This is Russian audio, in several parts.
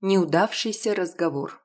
Неудавшийся разговор.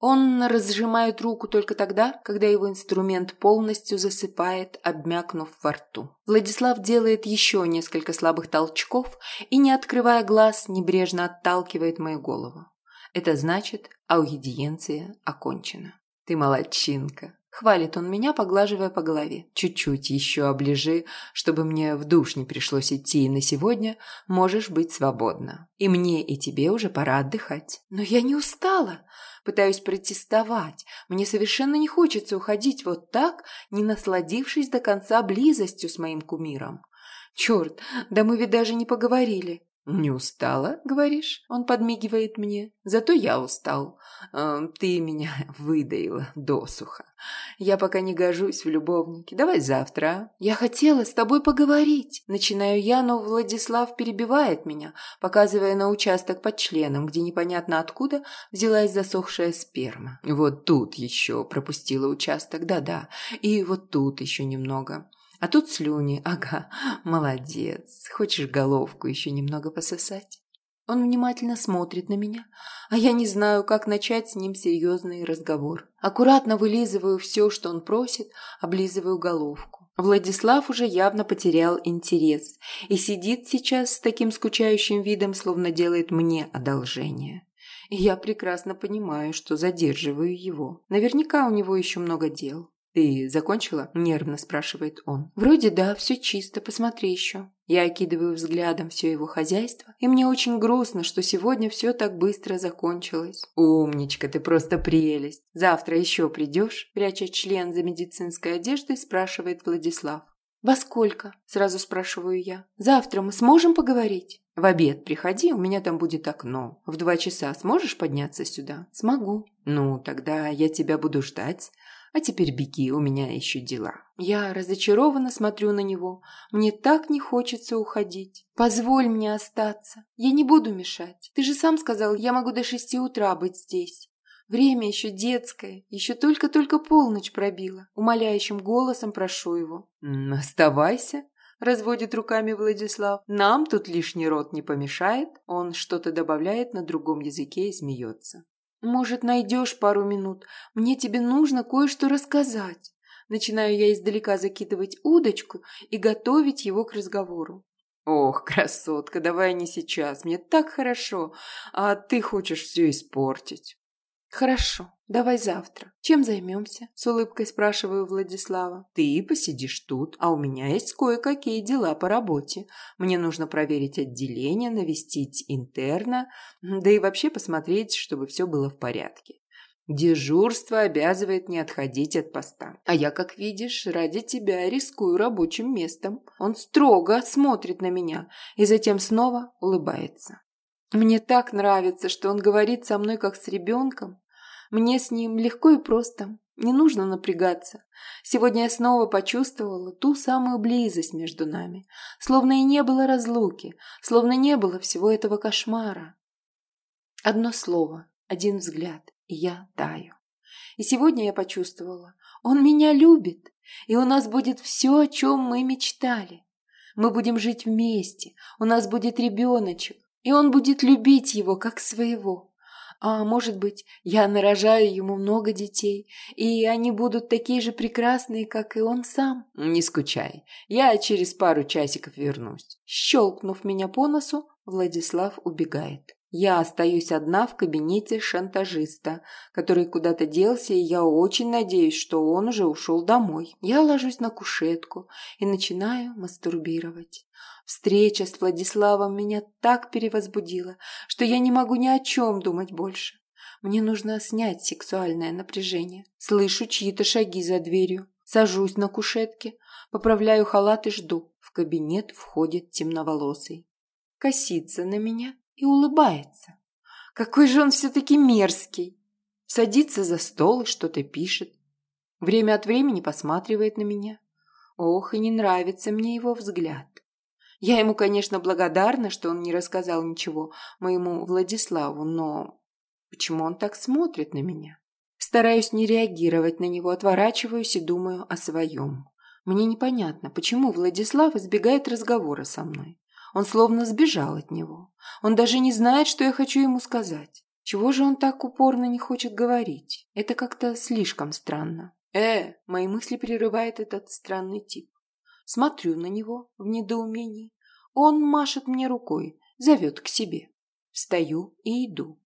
Он разжимает руку только тогда, когда его инструмент полностью засыпает, обмякнув во рту. Владислав делает еще несколько слабых толчков и, не открывая глаз, небрежно отталкивает мою голову. Это значит, аудиенция окончена. Ты молодчинка. Хвалит он меня, поглаживая по голове. Чуть-чуть еще оближи, чтобы мне в душ не пришлось идти, и на сегодня можешь быть свободна. И мне, и тебе уже пора отдыхать. Но я не устала. Пытаюсь протестовать. Мне совершенно не хочется уходить вот так, не насладившись до конца близостью с моим кумиром. Черт, да мы ведь даже не поговорили. «Не устала, говоришь?» Он подмигивает мне. «Зато я устал. Э, ты меня выдаила досуха. Я пока не гожусь в любовнике. Давай завтра, а?» «Я хотела с тобой поговорить». Начинаю я, но Владислав перебивает меня, показывая на участок под членом, где непонятно откуда взялась засохшая сперма. «Вот тут еще пропустила участок, да-да. И вот тут еще немного». А тут слюни, ага, молодец. Хочешь головку еще немного пососать? Он внимательно смотрит на меня, а я не знаю, как начать с ним серьезный разговор. Аккуратно вылизываю все, что он просит, облизываю головку. Владислав уже явно потерял интерес и сидит сейчас с таким скучающим видом, словно делает мне одолжение. И я прекрасно понимаю, что задерживаю его. Наверняка у него еще много дел. «Ты закончила?» – нервно спрашивает он. «Вроде да, все чисто, посмотри еще». Я окидываю взглядом все его хозяйство, и мне очень грустно, что сегодня все так быстро закончилось. «Умничка, ты просто прелесть. Завтра еще придешь?» – пряча член за медицинской одеждой, спрашивает Владислав. «Во сколько?» – сразу спрашиваю я. «Завтра мы сможем поговорить?» «В обед приходи, у меня там будет окно. В два часа сможешь подняться сюда?» «Смогу». «Ну, тогда я тебя буду ждать. А теперь беги, у меня еще дела. Я разочарованно смотрю на него. Мне так не хочется уходить. Позволь мне остаться. Я не буду мешать. Ты же сам сказал, я могу до шести утра быть здесь. Время еще детское, еще только-только полночь пробила. Умоляющим голосом прошу его. «Оставайся», – разводит руками Владислав. «Нам тут лишний рот не помешает». Он что-то добавляет на другом языке и смеется. «Может, найдешь пару минут? Мне тебе нужно кое-что рассказать». Начинаю я издалека закидывать удочку и готовить его к разговору. «Ох, красотка, давай не сейчас, мне так хорошо, а ты хочешь все испортить». «Хорошо, давай завтра. Чем займемся?» – с улыбкой спрашиваю Владислава. «Ты посидишь тут, а у меня есть кое-какие дела по работе. Мне нужно проверить отделение, навестить интерна, да и вообще посмотреть, чтобы все было в порядке. Дежурство обязывает не отходить от поста. А я, как видишь, ради тебя рискую рабочим местом. Он строго смотрит на меня и затем снова улыбается. Мне так нравится, что он говорит со мной как с ребенком. Мне с ним легко и просто, не нужно напрягаться. Сегодня я снова почувствовала ту самую близость между нами, словно и не было разлуки, словно не было всего этого кошмара. Одно слово, один взгляд, и я таю. И сегодня я почувствовала, он меня любит, и у нас будет все, о чем мы мечтали. Мы будем жить вместе, у нас будет ребеночек, и он будет любить его как своего. А может быть, я нарожаю ему много детей, и они будут такие же прекрасные, как и он сам. Не скучай, я через пару часиков вернусь. Щелкнув меня по носу, Владислав убегает. Я остаюсь одна в кабинете шантажиста, который куда-то делся, и я очень надеюсь, что он уже ушел домой. Я ложусь на кушетку и начинаю мастурбировать. Встреча с Владиславом меня так перевозбудила, что я не могу ни о чем думать больше. Мне нужно снять сексуальное напряжение. Слышу чьи-то шаги за дверью. Сажусь на кушетке, поправляю халат и жду. В кабинет входит темноволосый. Косится на меня и улыбается. Какой же он все-таки мерзкий. Садится за стол и что-то пишет. Время от времени посматривает на меня. Ох, и не нравится мне его взгляд. Я ему, конечно, благодарна, что он не рассказал ничего моему Владиславу, но почему он так смотрит на меня? Стараюсь не реагировать на него, отворачиваюсь и думаю о своем. Мне непонятно, почему Владислав избегает разговора со мной. Он словно сбежал от него. Он даже не знает, что я хочу ему сказать. Чего же он так упорно не хочет говорить? Это как-то слишком странно. Э, мои мысли прерывает этот странный тип. Смотрю на него в недоумении. Он машет мне рукой, зовет к себе. Встаю и иду.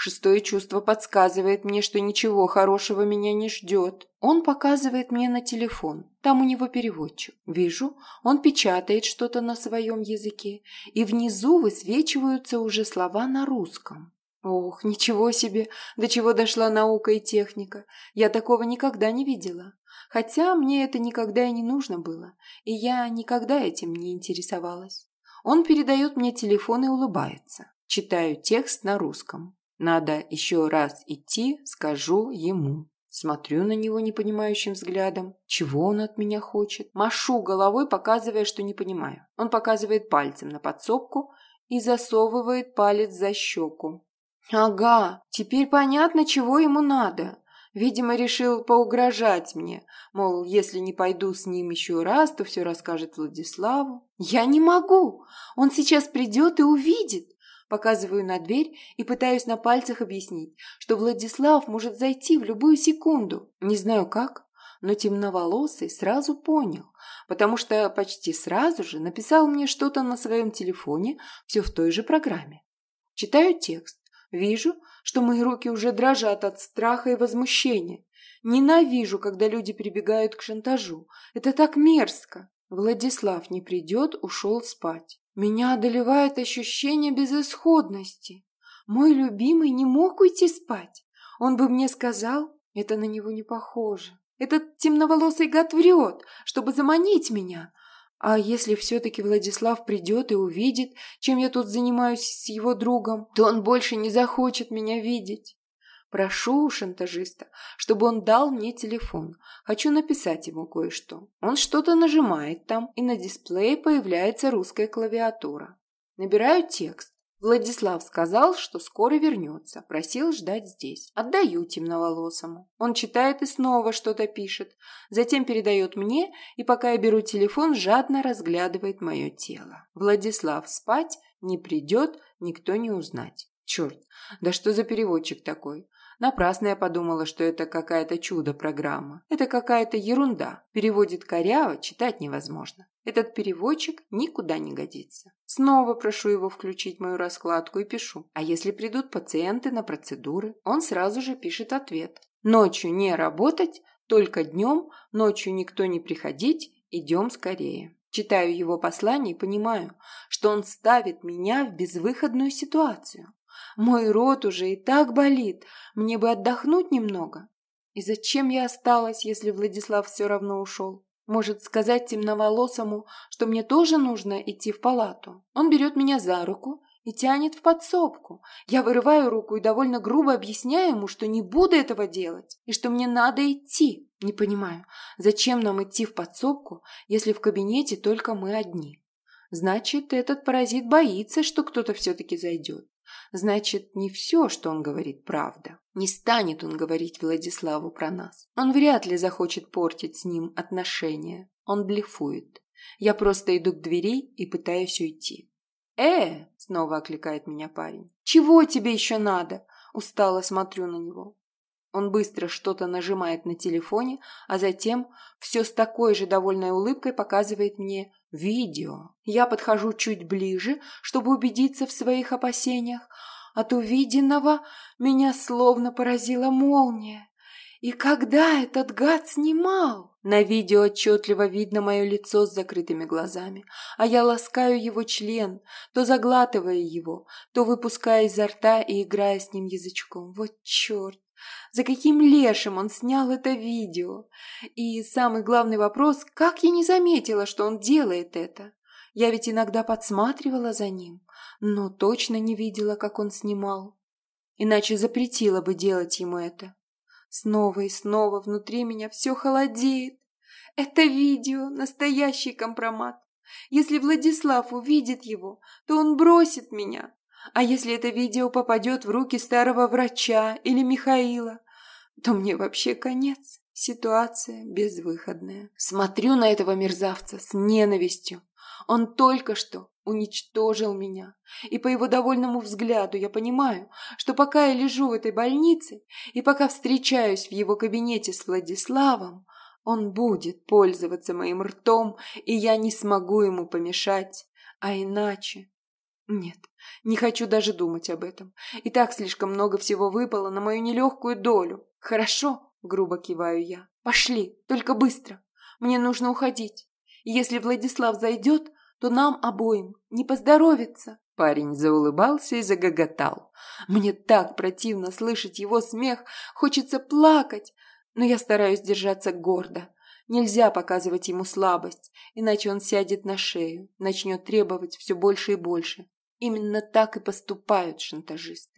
Шестое чувство подсказывает мне, что ничего хорошего меня не ждет. Он показывает мне на телефон. Там у него переводчик. Вижу, он печатает что-то на своем языке, и внизу высвечиваются уже слова на русском. Ох, ничего себе, до чего дошла наука и техника. Я такого никогда не видела. Хотя мне это никогда и не нужно было, и я никогда этим не интересовалась. Он передает мне телефон и улыбается. Читаю текст на русском. Надо еще раз идти, скажу ему. Смотрю на него непонимающим взглядом. Чего он от меня хочет? Машу головой, показывая, что не понимаю. Он показывает пальцем на подсобку и засовывает палец за щеку. Ага, теперь понятно, чего ему надо. Видимо, решил поугрожать мне, мол, если не пойду с ним еще раз, то все расскажет Владиславу. Я не могу, он сейчас придет и увидит. Показываю на дверь и пытаюсь на пальцах объяснить, что Владислав может зайти в любую секунду. Не знаю как, но темноволосый сразу понял, потому что почти сразу же написал мне что-то на своем телефоне, все в той же программе. Читаю текст, вижу, что мои руки уже дрожат от страха и возмущения. Ненавижу, когда люди прибегают к шантажу. Это так мерзко. Владислав не придет, ушел спать. Меня одолевает ощущение безысходности. Мой любимый не мог уйти спать. Он бы мне сказал, это на него не похоже. Этот темноволосый гад врет, чтобы заманить меня. А если все-таки Владислав придет и увидит, чем я тут занимаюсь с его другом, то он больше не захочет меня видеть. Прошу у шантажиста, чтобы он дал мне телефон. Хочу написать ему кое-что. Он что-то нажимает там, и на дисплее появляется русская клавиатура. Набираю текст. Владислав сказал, что скоро вернется, просил ждать здесь. Отдаю темноволосому. Он читает и снова что-то пишет, затем передает мне, и пока я беру телефон, жадно разглядывает мое тело. Владислав спать не придет, никто не узнать. Черт, да что за переводчик такой? Напрасно я подумала, что это какая-то чудо-программа. Это какая-то ерунда. Переводит коряво, читать невозможно. Этот переводчик никуда не годится. Снова прошу его включить мою раскладку и пишу. А если придут пациенты на процедуры? Он сразу же пишет ответ. Ночью не работать, только днем, ночью никто не приходить, идем скорее. Читаю его послание и понимаю, что он ставит меня в безвыходную ситуацию. Мой рот уже и так болит. Мне бы отдохнуть немного. И зачем я осталась, если Владислав все равно ушел? Может сказать темноволосому, что мне тоже нужно идти в палату. Он берет меня за руку и тянет в подсобку. Я вырываю руку и довольно грубо объясняю ему, что не буду этого делать и что мне надо идти. Не понимаю, зачем нам идти в подсобку, если в кабинете только мы одни? Значит, этот паразит боится, что кто-то все-таки зайдет. Значит, не все, что он говорит, правда. Не станет он говорить Владиславу про нас. Он вряд ли захочет портить с ним отношения. Он блефует. Я просто иду к двери и пытаюсь уйти. «Э!» – снова окликает меня парень. «Чего тебе еще надо?» Устало смотрю на него. Он быстро что-то нажимает на телефоне, а затем все с такой же довольной улыбкой показывает мне Видео. Я подхожу чуть ближе, чтобы убедиться в своих опасениях. От увиденного меня словно поразила молния. И когда этот гад снимал? На видео отчетливо видно мое лицо с закрытыми глазами, а я ласкаю его член, то заглатывая его, то выпуская изо рта и играя с ним язычком. Вот черт! За каким лешим он снял это видео? И самый главный вопрос, как я не заметила, что он делает это? Я ведь иногда подсматривала за ним, но точно не видела, как он снимал. Иначе запретила бы делать ему это. Снова и снова внутри меня все холодеет. Это видео – настоящий компромат. Если Владислав увидит его, то он бросит меня, а если это видео попадет в руки старого врача или Михаила, то мне вообще конец. Ситуация безвыходная. Смотрю на этого мерзавца с ненавистью. Он только что уничтожил меня. И по его довольному взгляду я понимаю, что пока я лежу в этой больнице и пока встречаюсь в его кабинете с Владиславом, он будет пользоваться моим ртом, и я не смогу ему помешать. А иначе... Нет, не хочу даже думать об этом. И так слишком много всего выпало на мою нелегкую долю. Хорошо, грубо киваю я. Пошли, только быстро. Мне нужно уходить. Если Владислав зайдет, то нам обоим не поздоровится. Парень заулыбался и загоготал. Мне так противно слышать его смех, хочется плакать, но я стараюсь держаться гордо. Нельзя показывать ему слабость, иначе он сядет на шею, начнет требовать все больше и больше. Именно так и поступают шантажисты.